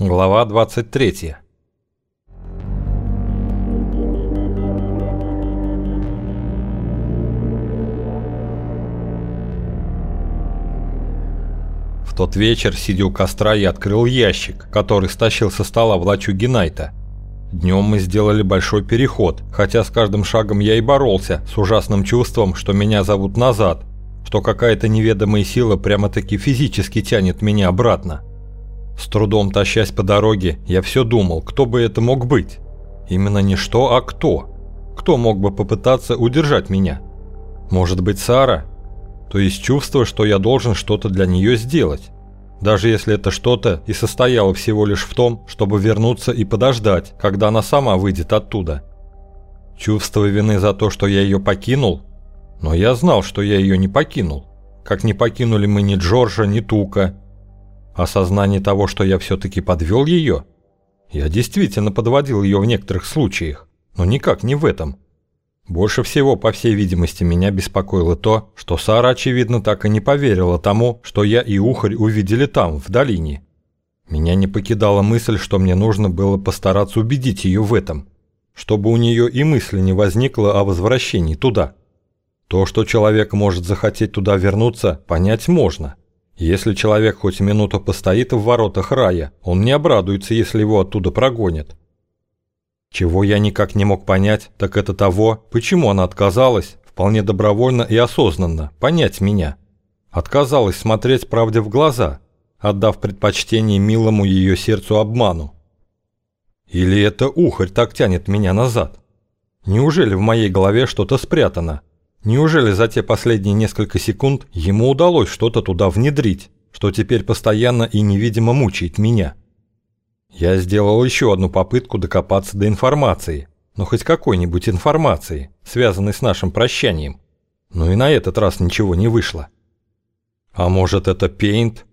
Глава 23 В тот вечер, сидя у костра, я открыл ящик, который стащил со стола в лачуге Найта. Днем мы сделали большой переход, хотя с каждым шагом я и боролся с ужасным чувством, что меня зовут назад, что какая-то неведомая сила прямо-таки физически тянет меня обратно. С трудом тащась по дороге, я все думал, кто бы это мог быть. Именно не что, а кто. Кто мог бы попытаться удержать меня? Может быть, Сара? То есть чувство, что я должен что-то для нее сделать. Даже если это что-то и состояло всего лишь в том, чтобы вернуться и подождать, когда она сама выйдет оттуда. Чувство вины за то, что я ее покинул? Но я знал, что я ее не покинул. Как не покинули мы ни Джорджа, ни Тука, Осознание того, что я все-таки подвел ее? Я действительно подводил ее в некоторых случаях, но никак не в этом. Больше всего, по всей видимости, меня беспокоило то, что Сара, очевидно, так и не поверила тому, что я и Ухарь увидели там, в долине. Меня не покидала мысль, что мне нужно было постараться убедить ее в этом, чтобы у нее и мысли не возникло о возвращении туда. То, что человек может захотеть туда вернуться, понять можно – если человек хоть минуту постоит в воротах рая, он не обрадуется, если его оттуда прогонят. Чего я никак не мог понять, так это того, почему она отказалась, вполне добровольно и осознанно, понять меня. Отказалась смотреть правде в глаза, отдав предпочтение милому ее сердцу обману. Или это ухарь так тянет меня назад? Неужели в моей голове что-то спрятано, Неужели за те последние несколько секунд ему удалось что-то туда внедрить, что теперь постоянно и невидимо мучает меня? Я сделал еще одну попытку докопаться до информации, но хоть какой-нибудь информации, связанной с нашим прощанием. Но и на этот раз ничего не вышло. А может это Пейнт?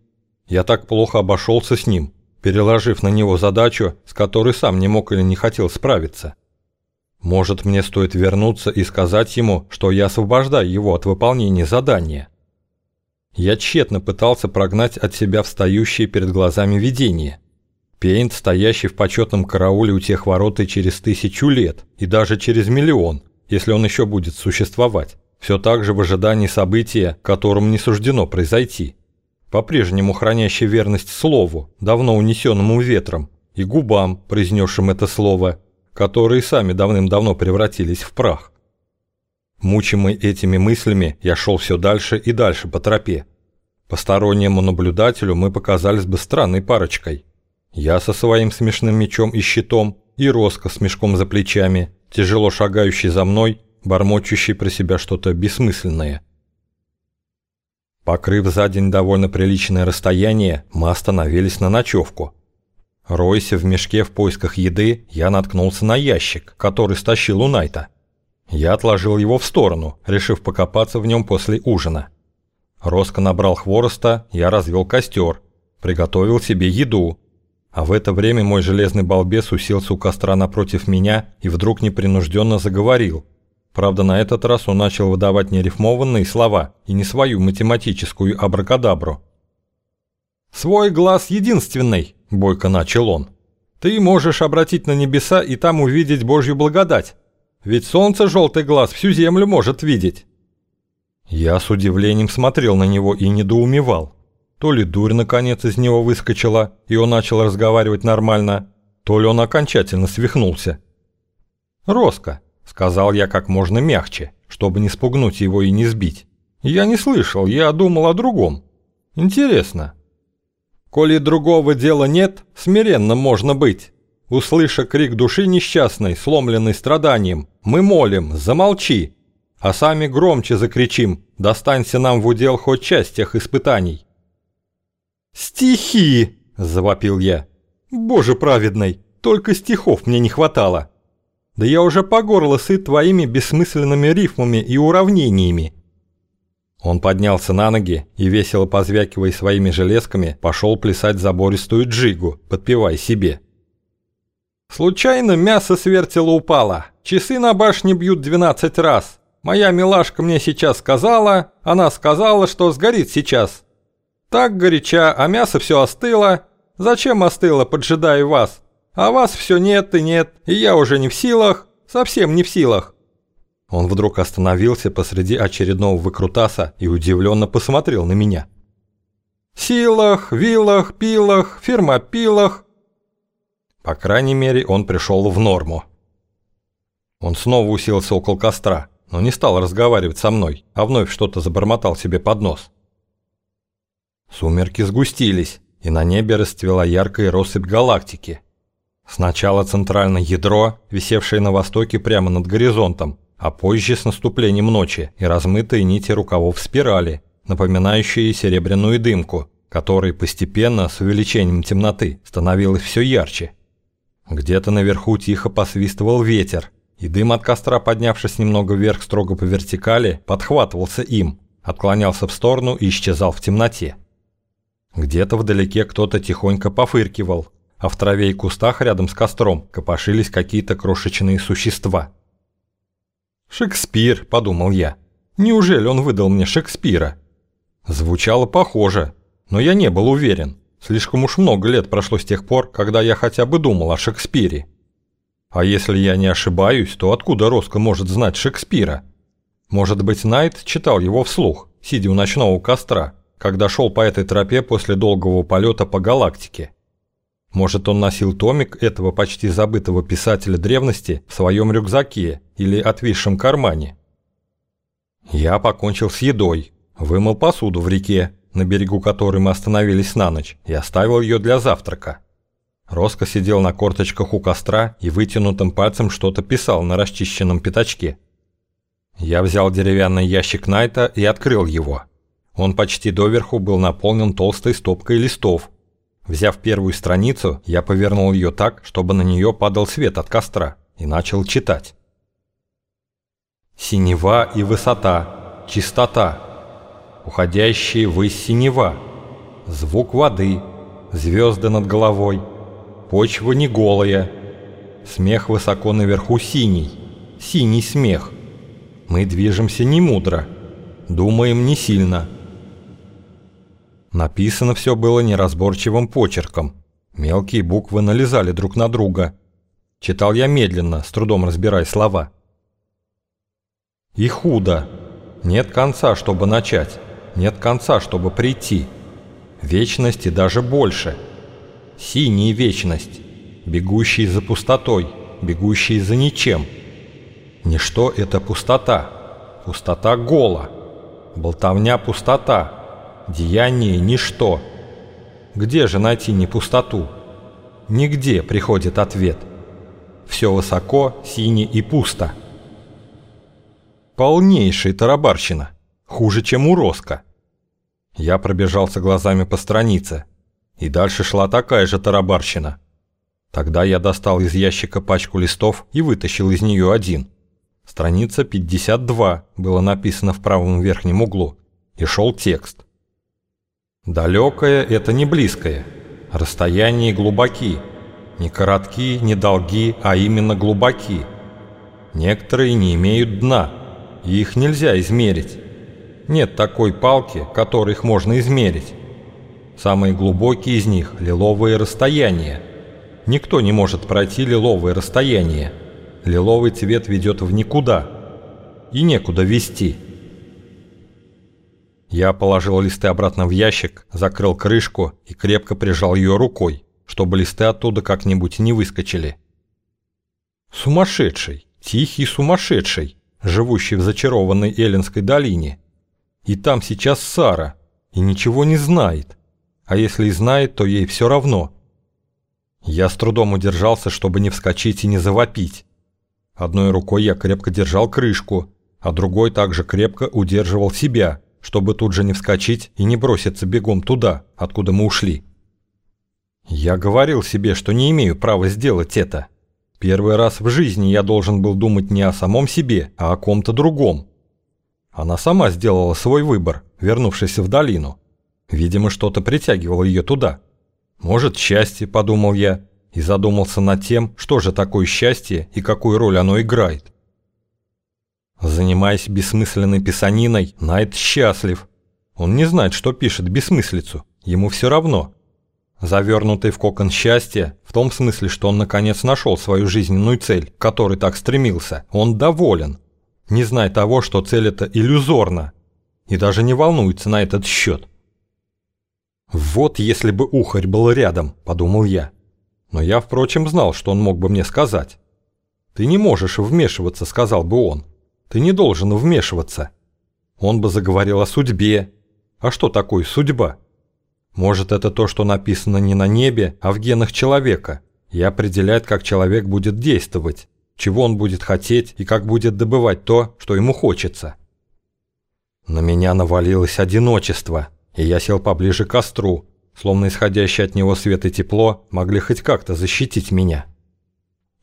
Я так плохо обошелся с ним, переложив на него задачу, с которой сам не мог или не хотел справиться. Может, мне стоит вернуться и сказать ему, что я освобождаю его от выполнения задания? Я тщетно пытался прогнать от себя встающие перед глазами видение. Пейнт, стоящий в почетном карауле у тех ворот и через тысячу лет, и даже через миллион, если он еще будет существовать, все так же в ожидании события, которому не суждено произойти. По-прежнему хранящий верность слову, давно унесенному ветром, и губам, произнесшим это слово, которые сами давным-давно превратились в прах. Мучимый этими мыслями, я шел все дальше и дальше по тропе. Постороннему наблюдателю мы показались бы странной парочкой. Я со своим смешным мечом и щитом, и Роско с мешком за плечами, тяжело шагающий за мной, бормочущий про себя что-то бессмысленное. Покрыв за день довольно приличное расстояние, мы остановились на ночевку – Ройся в мешке в поисках еды, я наткнулся на ящик, который стащил у Найта. Я отложил его в сторону, решив покопаться в нем после ужина. Роско набрал хвороста, я развел костер, приготовил себе еду. А в это время мой железный балбес уселся у костра напротив меня и вдруг непринужденно заговорил. Правда, на этот раз он начал выдавать не рифмованные слова и не свою математическую абракадабру. «Свой глаз единственный», – бойко начал он. «Ты можешь обратить на небеса и там увидеть Божью благодать. Ведь солнце желтый глаз всю землю может видеть». Я с удивлением смотрел на него и недоумевал. То ли дурь наконец из него выскочила, и он начал разговаривать нормально, то ли он окончательно свихнулся. «Роско», – сказал я как можно мягче, чтобы не спугнуть его и не сбить. «Я не слышал, я думал о другом. Интересно, Коли другого дела нет, смиренно можно быть. Услыша крик души несчастной, сломленной страданием, мы молим, замолчи, а сами громче закричим, достанься нам в удел хоть часть тех испытаний. «Стихи!» – завопил я. «Боже праведный, только стихов мне не хватало. Да я уже по горло сыт твоими бессмысленными рифмами и уравнениями. Он поднялся на ноги и, весело позвякивая своими железками, пошел плясать забористую джигу, подпевая себе. «Случайно мясо с вертела упало. Часы на башне бьют 12 раз. Моя милашка мне сейчас сказала, она сказала, что сгорит сейчас. Так горяча, а мясо все остыло. Зачем остыла, поджидая вас? А вас все нет и нет, и я уже не в силах, совсем не в силах». Он вдруг остановился посреди очередного выкрутаса и удивленно посмотрел на меня. «Силах, вилах, пилах, фермопилах». По крайней мере, он пришел в норму. Он снова уселся около костра, но не стал разговаривать со мной, а вновь что-то забормотал себе под нос. Сумерки сгустились, и на небе расцвела яркая россыпь галактики. Сначала центральное ядро, висевшее на востоке прямо над горизонтом, а позже с наступлением ночи и размытые нити рукавов спирали, напоминающие серебряную дымку, которая постепенно с увеличением темноты становилась все ярче. Где-то наверху тихо посвистывал ветер, и дым от костра, поднявшись немного вверх строго по вертикали, подхватывался им, отклонялся в сторону и исчезал в темноте. Где-то вдалеке кто-то тихонько пофыркивал, а в траве и кустах рядом с костром копошились какие-то крошечные существа. «Шекспир», — подумал я. «Неужели он выдал мне Шекспира?» Звучало похоже, но я не был уверен. Слишком уж много лет прошло с тех пор, когда я хотя бы думал о Шекспире. А если я не ошибаюсь, то откуда Роско может знать Шекспира? Может быть, Найт читал его вслух, сидя у ночного костра, когда шел по этой тропе после долгого полета по галактике. Может, он носил томик этого почти забытого писателя древности в своем рюкзаке или отвисшем кармане. Я покончил с едой, вымыл посуду в реке, на берегу которой мы остановились на ночь, и оставил ее для завтрака. Роско сидел на корточках у костра и вытянутым пальцем что-то писал на расчищенном пятачке. Я взял деревянный ящик Найта и открыл его. Он почти доверху был наполнен толстой стопкой листов. Взяв первую страницу, я повернул ее так, чтобы на нее падал свет от костра, и начал читать. «Синева и высота, чистота, уходящие ввысь синева, звук воды, звезды над головой, почва не голая, смех высоко наверху синий, синий смех. Мы движемся не мудро, думаем не сильно» Написано все было неразборчивым почерком. Мелкие буквы налезали друг на друга. Читал я медленно, с трудом разбирая слова. И худо. Нет конца, чтобы начать. Нет конца, чтобы прийти. Вечности даже больше. Синяя вечность. Бегущий за пустотой. Бегущий за ничем. Ничто — это пустота. Пустота гола. Болтовня — пустота деяние – ничто. Где же найти не пустоту? Нигде приходит ответ. Все высоко, сине и пусто. Полнейшая тарабарщина. Хуже, чем у Роско. Я пробежался глазами по странице. И дальше шла такая же тарабарщина. Тогда я достал из ящика пачку листов и вытащил из нее один. Страница 52 было написано в правом верхнем углу. И шел текст. Далекое – это не близкое. Расстояния глубоки. Не коротки, не долги, а именно глубоки. Некоторые не имеют дна, и их нельзя измерить. Нет такой палки, которой их можно измерить. Самые глубокие из них – лиловые расстояния. Никто не может пройти лиловое расстояние. Лиловый цвет ведет в никуда. И некуда вести. Я положил листы обратно в ящик, закрыл крышку и крепко прижал ее рукой, чтобы листы оттуда как-нибудь не выскочили. Сумасшедший, тихий сумасшедший, живущий в зачарованной Эллинской долине. И там сейчас Сара, и ничего не знает. А если и знает, то ей все равно. Я с трудом удержался, чтобы не вскочить и не завопить. Одной рукой я крепко держал крышку, а другой также крепко удерживал себя – чтобы тут же не вскочить и не броситься бегом туда, откуда мы ушли. Я говорил себе, что не имею права сделать это. Первый раз в жизни я должен был думать не о самом себе, а о ком-то другом. Она сама сделала свой выбор, вернувшись в долину. Видимо, что-то притягивало ее туда. Может, счастье, подумал я, и задумался над тем, что же такое счастье и какую роль оно играет. Занимаясь бессмысленной писаниной, Найт счастлив. Он не знает, что пишет бессмыслицу. Ему все равно. Завернутый в кокон счастья, в том смысле, что он наконец нашел свою жизненную цель, к которой так стремился, он доволен. Не зная того, что цель эта иллюзорна, и даже не волнуется на этот счет. «Вот если бы ухарь был рядом», – подумал я. Но я, впрочем, знал, что он мог бы мне сказать. «Ты не можешь вмешиваться», – сказал бы он. «Ты не должен вмешиваться». Он бы заговорил о судьбе. А что такое судьба? Может, это то, что написано не на небе, а в генах человека, и определяет, как человек будет действовать, чего он будет хотеть и как будет добывать то, что ему хочется. На меня навалилось одиночество, и я сел поближе к костру, словно исходящее от него свет и тепло могли хоть как-то защитить меня.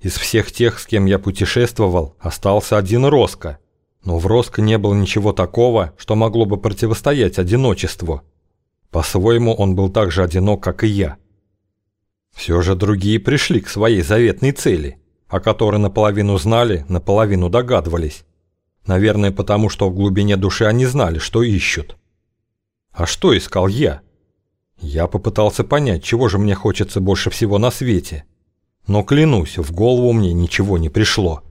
Из всех тех, с кем я путешествовал, остался один Роско, но в Роско не было ничего такого, что могло бы противостоять одиночеству. По-своему, он был так же одинок, как и я. Все же другие пришли к своей заветной цели, о которой наполовину знали, наполовину догадывались. Наверное, потому что в глубине души они знали, что ищут. А что искал я? Я попытался понять, чего же мне хочется больше всего на свете. Но клянусь, в голову мне ничего не пришло.